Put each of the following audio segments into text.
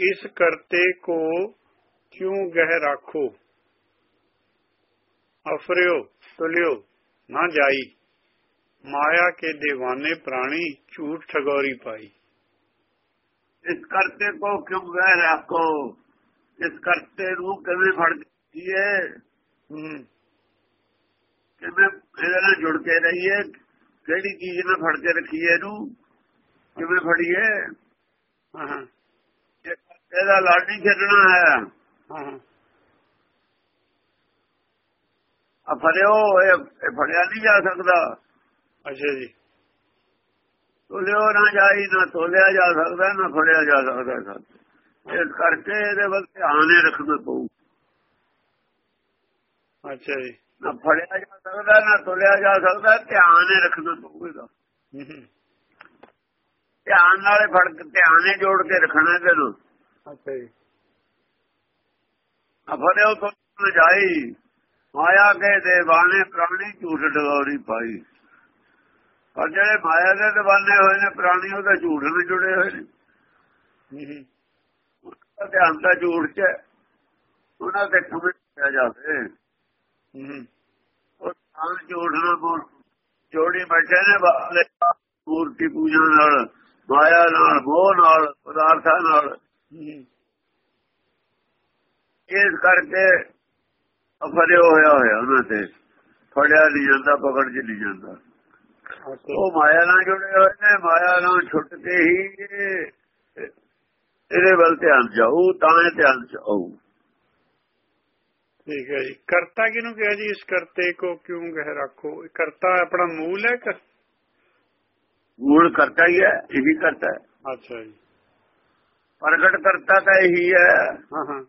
ਇਸ ਕਰਤੇ ਕੋ ਕਿਉਂ ਗਹਿ ਰਾਖੋ? ਅਫਰਿਓ ਤੁਲਿਓ ਨਾ ਜਾਈ। ਮਾਇਆ ਕੇ دیਵਾਨੇ ਪ੍ਰਾਣੀ ਝੂਠ ਠਗੋਰੀ ਪਾਈ। ਇਸ ਕਰਤੇ ਕੋ ਕਿਉਂ ਗਹਿ ਰਾਖੋ? ਇਸ ਕਰਤੇ ਨੂੰ ਕਿਵੇਂ ਫੜ ਦਿੱਤੀ ਹੈ। ਕਿਵੇਂ ਇਹਦੇ ਨਾਲ ਜੁੜ ਕੇ ਰਹੀ ਕਿਹੜੀ ਚੀਜ਼ ਨਾਲ ਫੜ ਕੇ ਰੱਖੀ ਇਹਨੂੰ? ਕਿਵੇਂ ਫੜੀਏ ਹਾਂ। ਇਹਦਾ ਲੜ ਨਹੀਂ ਛੱਡਣਾ ਹੈ। ਆ ਫੜਿਓ ਇਹ ਫੜਿਆ ਨਹੀਂ ਜਾ ਸਕਦਾ। ਅੱਛਾ ਜੀ। ਤੋਲਿਓ ਨਾ ਜਾਈ ਨਾ ਤੋਲਿਆ ਜਾ ਸਕਦਾ ਨਾ ਫੜਿਆ ਜਾ ਸਕਦਾ ਸਾਥ ਇਸ ਕਰਕੇ ਇਹਦੇ ਵੱਲ ਧਿਆਨ ਹੀ ਰੱਖਣਾ ਪਊ। ਅੱਛਾ ਜੀ। ਨਾ ਫੜਿਆ ਜਾ ਸਕਦਾ ਨਾ ਤੋਲਿਆ ਜਾ ਸਕਦਾ ਧਿਆਨ ਹੀ ਰੱਖਣਾ ਪਊ ਪਊਗਾ ਧਿਆਨ ਨਾਲੇ ਫੜ ਧਿਆਨ ਹੀ ਜੋੜ ਕੇ ਰੱਖਣਾ ਤੈਨੂੰ ਅੱਛਾ ਜੀ। ਅਫਰਿਓ ਤੋਂ ਜਾਈ। ਮਾਇਆ ਕੇ ਦੇਵਾਨੇ ਪ੍ਰਾਣੀ ਝੂਠ ਡਗੌਰੀ ਪਾਈ। ਪਰ ਜਿਹੜੇ ਮਾਇਆ ਦੇ ਦਵਾਨੇ ਹੋਏ ਨੇ ਪ੍ਰਾਣੀ ਉਹਦਾ ਝੂਠ ਨਾਲ ਜੁੜੇ ਹੋਏ ਨੇ। ਉਹਦਾ ਧਿਆਨ ਦਾ ਝੂਠ ਚ ਉਹਨਾਂ ਦੇ ਖੁਬਿਆ ਜਾਵੇ। ਉਹ ਤਾਂ ਜੋੜਨਾ ਬੋਲ ਜੋੜੀ ਬੈਠੇ ਨੇ ਬਾਲੇ ਮੂਰਤੀ ਪੂਜਾ ਨਾਲ ਮਾਇਆ ਨਾਲ ਮੋਹ ਨਾਲ ਪਦਾਰਥਾਂ ਨਾਲ। ਇਸ ਕਰਕੇ ਅਫਰੇ ਹੋਇਆ ਹੋਇਆ ਉਹਨਾਂ ਤੇ। ਫੜਿਆ ਨਹੀਂ ਜਾਂਦਾ ਪਕੜ ਚ ਨਹੀਂ ਜਾਂਦਾ। ਉਹ ਮਾਇਆ ਨਾਲ ਜੁੜੇ ਹੋਏ ਨੇ ਮਾਇਆ ਨਾਲ ਛੁੱਟ ਕੇ ਹੀ ਇਹਦੇ ਵੱਲ ਧਿਆਨ ਜਾਊ ਤਾਂ ਇਹ ਧਿਆਨ ਚ ਜਾਊ ਠੀਕ ਹੈ ਜੀ। ਕਰਤਾ ਕਿਹਨੂੰ ਕਿਹਾ ਜੀ? ਇਸ ਕਰਤੇ ਕੋ ਕਿਉਂ ਕਹਿ ਰੱਖੋ? ਕਰਤਾ ਆਪਣਾ ਮੂਲ ਹੈ ਮੂਲ ਕਰਤਾ ਹੀ ਹੈ ਇਹ ਵੀ ਕਰਤਾ ਹੈ। ਅੱਛਾ ਜੀ। ਪ੍ਰਗਟ ਕਰਤਾ ਤਾਂ ਇਹੀ ਹੈ। ਹਾਂ ਹਾਂ।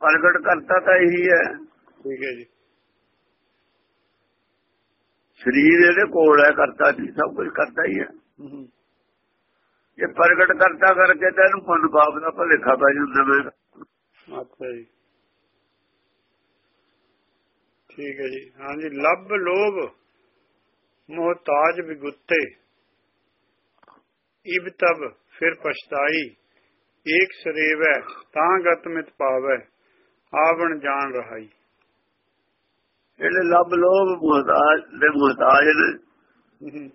ਪ੍ਰਗਟ ਕਰਤਾ ਤਾਂ ਇਹੀ ਹੈ। ਠੀਕ ਹੈ ਜੀ। ਸਰੀਰ ਇਹਦੇ ਕੋਲ ਹੈ ਕਰਤਾ ਜੀ ਸਭ ਕੁਝ ਕਰਤਾ ਹੀ ਹੈ। ਇਹ ਪ੍ਰਗਟ ਕਰਤਾ ਕਰਕੇ ਤਾਂ ਇਹਨੂੰ ਪੁੰਨ ਪਾਪ ਦਾ ਭਲੇਖਾ ਪੈ ਜਾਂਦਾ ਮੈਂ ਅੱਛਾ ਜੀ। ਠੀਕ ਹੈ ਜੀ। ਹਾਂਜੀ ਲੱਭ ਲੋਭ ਮੋਹਤਾਜ ਵਿਗੁੱਤੇ। ਇਬ ਤਬ ਫਿਰ ਪਛਤਾਈ। ਏਕ ਸਰੇਵੈ ਤਾਂ ਗਤ ਮਿਤ ਪਾਵੈ ਆਵਣ ਜਾਣ ਰਹਾਈ। ਜਿਹੜੇ ਲੱਭ ਲੋਭ ਮੁਹਤਾਜ ਦੇ ਮੁਹਤਾਜ ਨੇ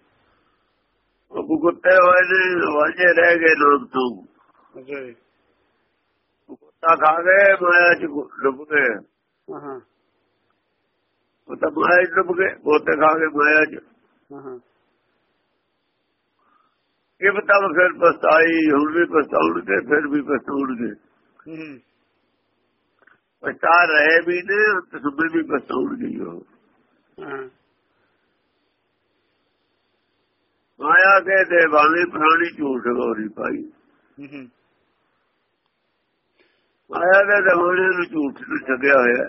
ਉਹ ਗੁੱਤੇ ਹੋਏ ਨੇ ਵਾਜੇ ਰਹਿ ਗਏ ਲੋਕ ਤੋਂ। ਕੁੱਤਾ ਖਾ ਗਏ ਮਾਇਆ ਚ ਡੁੱਬ ਗਏ। ਹਾਂ ਉਹ ਤਾਂ ਮਾਇਆ ਚ ਡੁੱਬ ਗਏ ਗੋਤੇ ਖਾ ਗਏ ਮਾਇਆ ਚ। ਹਾਂ ਇਹ ਬਤਾ ਫਿਰ ਪਛਤਾਈ ਹੁਣ ਵੀ ਪਛਤਾਉਣਗੇ ਫਿਰ ਵੀ ਪਛਤਾਉਣਗੇ। ਹਮ, ਪਛਤਾ ਰਹੇ ਵੀ ਨੇ ਤੇ ਸੁਬੇ ਵੀ ਪਛਤਾਉਣਗੇ ਹੀ ਉਹ। ਹਾਂ। ਮਾਇਆ ਦੇ ਦੇਵਾਨੀ ਪ੍ਰਾਣੀ ਝੂਠ ਗੋਰੀ ਪਾਈ। ਮਾਇਆ ਦੇ ਦੇਵਾਨੇ ਨੂੰ ਝੂਠ ਨੂੰ ਛੱਡਿਆ ਹੋਇਆ।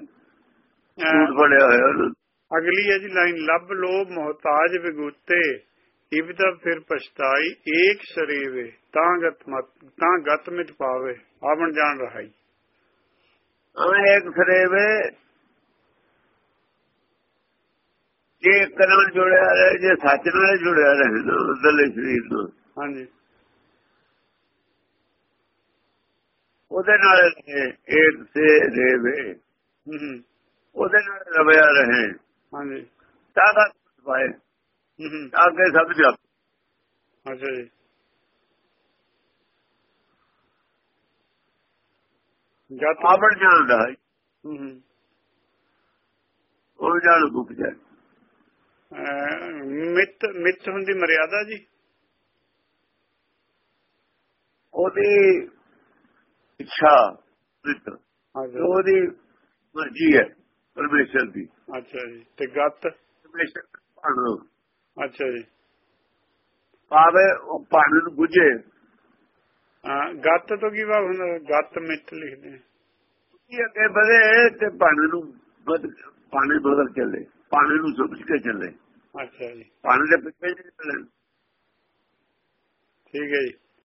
ਝੂਠ ਫੜਿਆ ਹੋਇਆ। ਅਗਲੀ ਹੈ ਜੀ ਲਾਈਨ ਲੱਭ ਲੋਭ ਮਹਤਾਜ ਵਿਗੂਤੇ। ਇਬਦਾ ਫਿਰ ਪਛਤਾਈ ਏਕ ਸਰੀਵੇ ਤਾਂ ਗਤ ਮਤ ਤਾਂ ਗਤ ਮਿਟ ਪਾਵੇ ਆਵਣ ਜਾਣ ਰਹਾਈ ਹਾਂ ਇੱਕ ਸਰੇਵੇ ਜੇ ਇੱਕ ਨਾਲ ਜੁੜਿਆ ਰਹੇ ਜੇ ਸੱਚ ਨਾਲ ਜੁੜਿਆ ਰਹੇ ਨਾ ਅੰਦਰਲੇ ਸਰੀਰ ਨਾਲ ਹਾਂਜੀ ਉਹਦੇ ਨਾਲ ਰਹੇ, ਇੱਕ ਸੇ ਰੇਵੇ ਹਮ, ਹਮ, ਉਹਦੇ ਨਾਲ ਰਵਿਆ ਰਹੇ ਹਾਂਜੀ ਤਾਂ ਦਾ ਪਾਏ ਕੇ ਸਭ ਜਪ ਅੱਛਾ ਜੀ। ਗਤ ਆਵਣ ਜਾਣਦਾ ਹੈ। ਉਹ ਜਾਣ ਮੁੱਕ ਜਾਏ ਮਿੱਤ ਮਿੱਤ ਹੁੰਦੀ ਮਰਿਆਦਾ ਜੀ? ਉਹਦੀ ਇੱਛਾ ਅੱਛਾ ਉਹਦੀ ਮਰਜ਼ੀ ਹੈ ਪਰਮੇਸ਼ਰ ਦੀ। ਅੱਛਾ ਜੀ। ਤੇ ਗਤ? ਪਰਮੇਸ਼ਰ ਭਾਣੋ ਅੱਛਾ ਜੀ। ਪਾਵੇ ਉਹ ਭਾਣ ਨੂੰ ਬੁਝੇ। ਹਾਂ ਗਤ ਤੋਂ ਕੀ ਭਾਵ ਹੁੰਦਾ? ਗਤ ਮਿੱਤ ਲਿਖਦੇ ਕੀ ਅੱਗੇ ਵਧੇ ਤੇ ਭਾਣ ਨੂੰ ਬਦ ਪਾਣੀ ਬਦਲ ਚੱਲੇ। ਪਾਣੀ ਨੂੰ ਸਮਝ ਕੇ ਚੱਲੇ। ਅੱਛਾ ਜੀ। ਪਾਣੀ ਦੇ ਪਿੱਛੇ ਚੱਲੇ। ਠੀਕ ਹੈ ਜੀ।